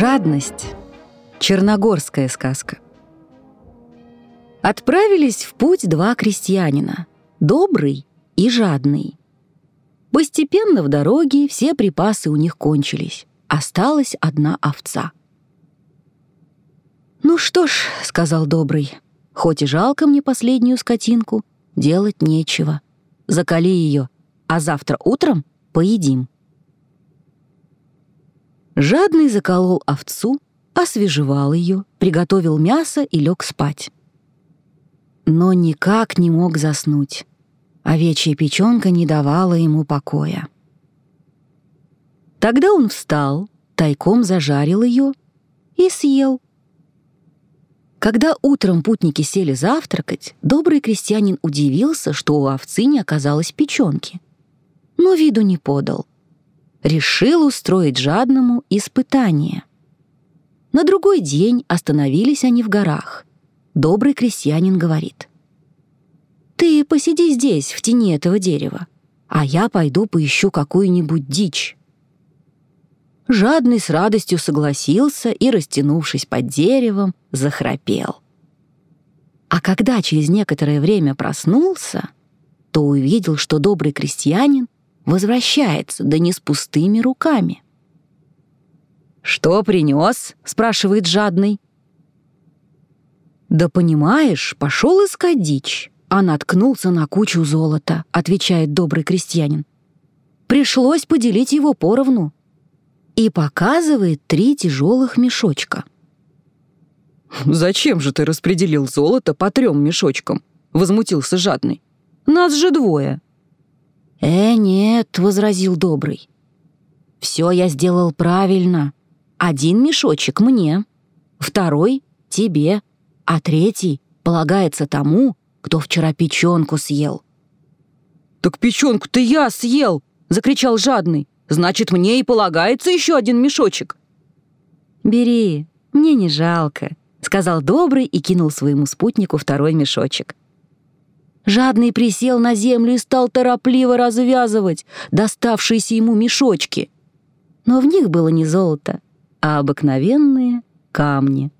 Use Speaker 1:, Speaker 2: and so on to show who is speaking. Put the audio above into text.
Speaker 1: Жадность. Черногорская сказка. Отправились в путь два крестьянина — добрый и жадный. Постепенно в дороге все припасы у них кончились. Осталась одна овца. «Ну что ж», — сказал добрый, — «хоть и жалко мне последнюю скотинку, делать нечего. Закали ее, а завтра утром поедим». Жадный заколол овцу, освежевал ее, приготовил мясо и лег спать. Но никак не мог заснуть. Овечья печенка не давала ему покоя. Тогда он встал, тайком зажарил ее и съел. Когда утром путники сели завтракать, добрый крестьянин удивился, что у овцы не оказалось печенки. Но виду не подал — решил устроить жадному испытание. На другой день остановились они в горах. Добрый крестьянин говорит. «Ты посиди здесь, в тени этого дерева, а я пойду поищу какую-нибудь дичь». Жадный с радостью согласился и, растянувшись под деревом, захрапел. А когда через некоторое время проснулся, то увидел, что добрый крестьянин возвращается, да не с пустыми руками. «Что принес?» — спрашивает жадный. «Да понимаешь, пошел искать дичь, а наткнулся на кучу золота», — отвечает добрый крестьянин. «Пришлось поделить его поровну». И показывает три тяжелых мешочка.
Speaker 2: «Зачем же ты распределил золото по трем мешочкам?» — возмутился жадный. «Нас же двое».
Speaker 1: «Э, нет», — возразил добрый. «Все я сделал правильно. Один мешочек мне, второй — тебе, а третий полагается тому, кто вчера печенку съел».
Speaker 2: «Так печенку-то я съел!» — закричал жадный. «Значит, мне и полагается еще один мешочек».
Speaker 1: «Бери, мне не жалко», — сказал добрый и кинул своему спутнику второй мешочек. Жадный присел на землю и стал торопливо развязывать доставшиеся ему мешочки. Но в них было не золото, а обыкновенные камни.